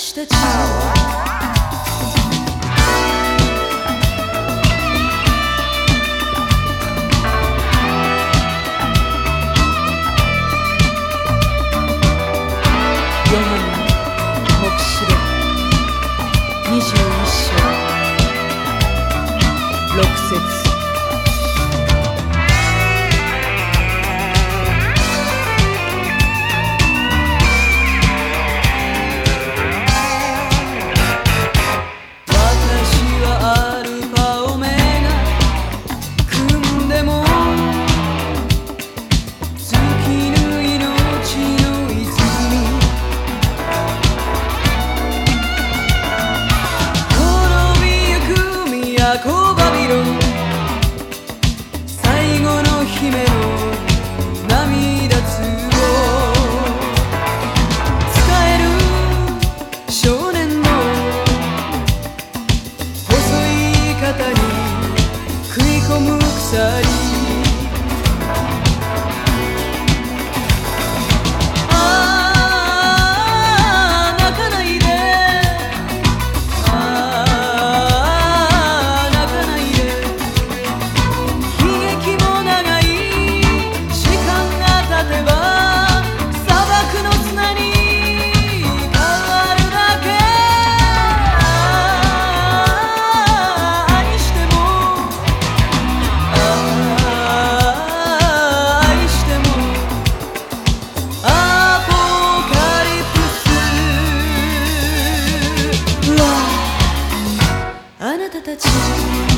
私たち。21章。6節。的情。